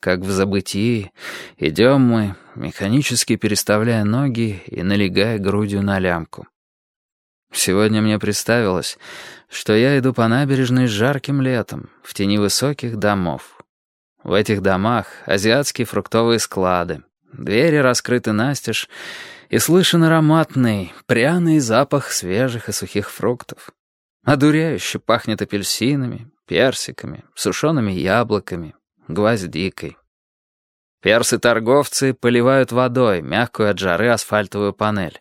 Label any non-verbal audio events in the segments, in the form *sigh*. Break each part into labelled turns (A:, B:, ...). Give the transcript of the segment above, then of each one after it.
A: как в забытии, идем мы, механически переставляя ноги и налегая грудью на лямку. Сегодня мне представилось, что я иду по набережной жарким летом, в тени высоких домов. В этих домах азиатские фруктовые склады, двери раскрыты настежь, и слышен ароматный, пряный запах свежих и сухих фруктов. Одуряюще пахнет апельсинами, персиками, сушеными яблоками, гвоздикой. Персы-торговцы поливают водой мягкую от жары асфальтовую панель,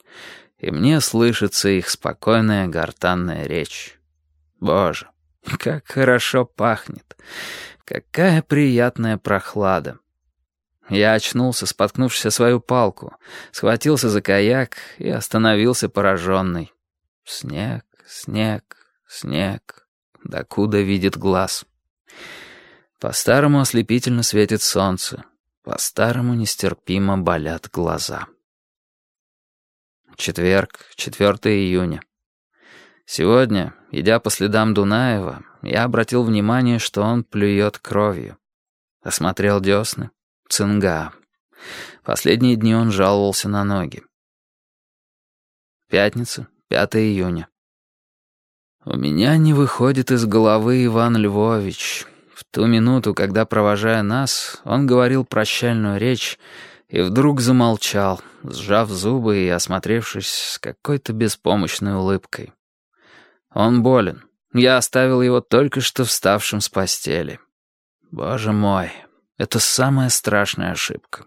A: и мне слышится их спокойная гортанная речь. Боже, *laughs* как хорошо пахнет! Какая приятная прохлада! Я очнулся, споткнувшись о свою палку, схватился за каяк и остановился пораженный. Снег, снег, снег, докуда видит глаз. По-старому ослепительно светит солнце, по-старому нестерпимо болят глаза. Четверг, 4 июня. Сегодня, идя по следам Дунаева, я обратил внимание, что он плюет кровью. Осмотрел десны. Цинга. Последние дни он жаловался на ноги. Пятница, 5 июня. У меня не выходит из головы Иван Львович. Ту минуту, когда, провожая нас, он говорил прощальную речь и вдруг замолчал, сжав зубы и осмотревшись с какой-то беспомощной улыбкой. Он болен. Я оставил его только что вставшим с постели. Боже мой, это самая страшная ошибка.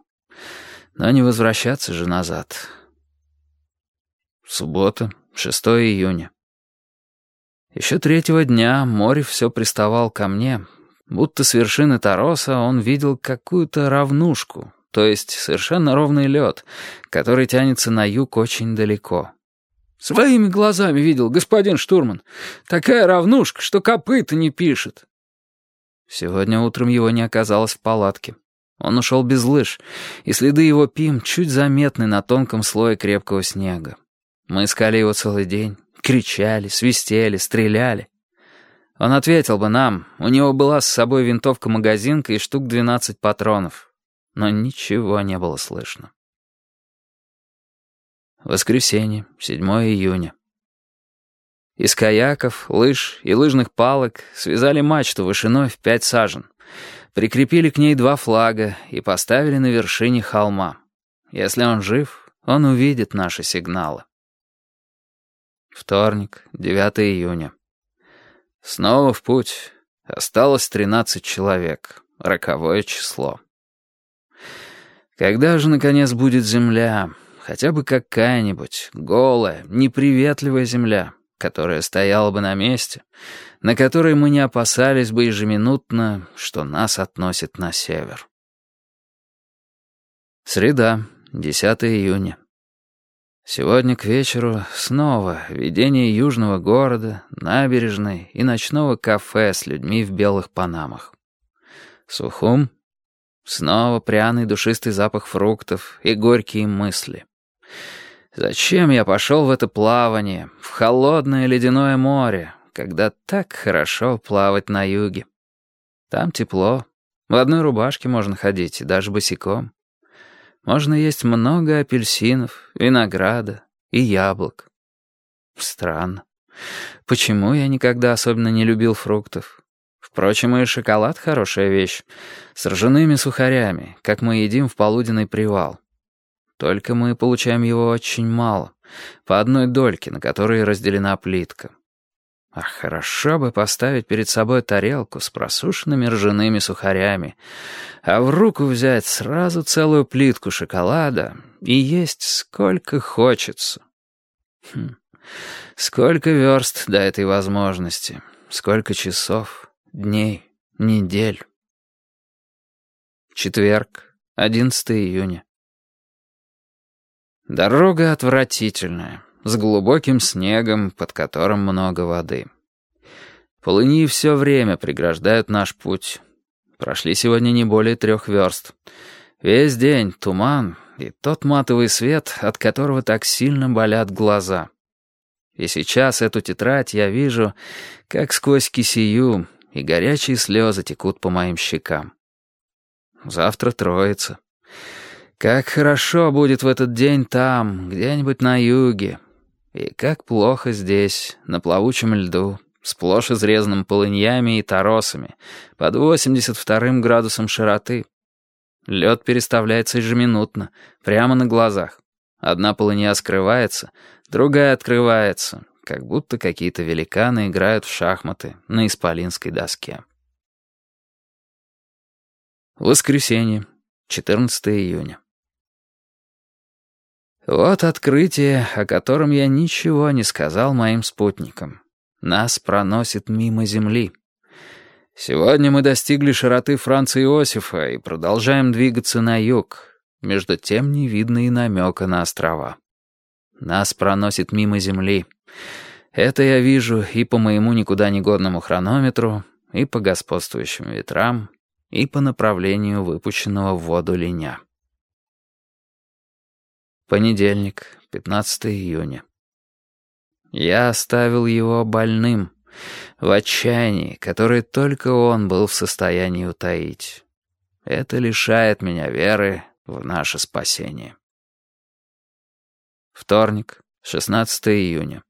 A: Но не возвращаться же назад. Суббота, 6 июня. Еще третьего дня море все приставал ко мне, будто с вершины Тароса он видел какую-то равнушку, то есть совершенно ровный лед, который тянется на юг очень далеко. «Своими глазами видел, господин штурман. Такая равнушка, что копыта не пишет». Сегодня утром его не оказалось в палатке. Он ушел без лыж, и следы его пим чуть заметны на тонком слое крепкого снега. Мы искали его целый день, кричали, свистели, стреляли. Он ответил бы нам, у него была с собой винтовка-магазинка и штук 12 патронов. Но ничего не было слышно. Воскресенье, 7 июня. Из каяков, лыж и лыжных палок связали мачту вышиной в пять сажен, прикрепили к ней два флага и поставили на вершине холма. Если он жив, он увидит наши сигналы. Вторник, 9 июня. Снова в путь. Осталось 13 человек. Роковое число. Когда же, наконец, будет земля? Хотя бы какая-нибудь, голая, неприветливая земля которая стояла бы на месте, на которой мы не опасались бы ежеминутно, что нас относит на север. Среда, 10 июня. Сегодня к вечеру снова видение южного города, набережной и ночного кафе с людьми в белых панамах. Сухум. Снова пряный душистый запах фруктов и горькие мысли. Зачем я пошел в это плавание, в холодное ледяное море, когда так хорошо плавать на юге? Там тепло, в одной рубашке можно ходить, даже босиком. Можно есть много апельсинов, винограда и яблок. Странно. Почему я никогда особенно не любил фруктов? Впрочем, и шоколад — хорошая вещь. С ржаными сухарями, как мы едим в полуденный привал. Только мы получаем его очень мало, по одной дольке, на которой разделена плитка. Ах, хорошо бы поставить перед собой тарелку с просушенными ржаными сухарями, а в руку взять сразу целую плитку шоколада и есть сколько хочется. Хм. Сколько верст до этой возможности, сколько часов, дней, недель. Четверг, 11 июня. Дорога отвратительная, с глубоким снегом, под которым много воды. Полыни все время преграждают наш путь. Прошли сегодня не более трех верст. Весь день туман и тот матовый свет, от которого так сильно болят глаза. И сейчас эту тетрадь я вижу, как сквозь кисию, и горячие слезы текут по моим щекам. Завтра Троица. Как хорошо будет в этот день там, где-нибудь на юге. И как плохо здесь, на плавучем льду, сплошь изрезанным полыньями и торосами, под 82 градусом широты. Лед переставляется ежеминутно, прямо на глазах. Одна полынья скрывается, другая открывается, как будто какие-то великаны играют в шахматы на исполинской доске. Воскресенье, 14 июня. Вот открытие, о котором я ничего не сказал моим спутникам. Нас проносит мимо Земли. Сегодня мы достигли широты Франца Иосифа и продолжаем двигаться на юг. Между тем не видно и намека на острова. Нас проносит мимо Земли. Это я вижу и по моему никуда не годному хронометру, и по господствующим ветрам, и по направлению выпущенного в воду линя. Понедельник, 15 июня. Я оставил его больным, в отчаянии, которое только он был в состоянии утаить. Это лишает меня веры в наше спасение. Вторник, 16 июня.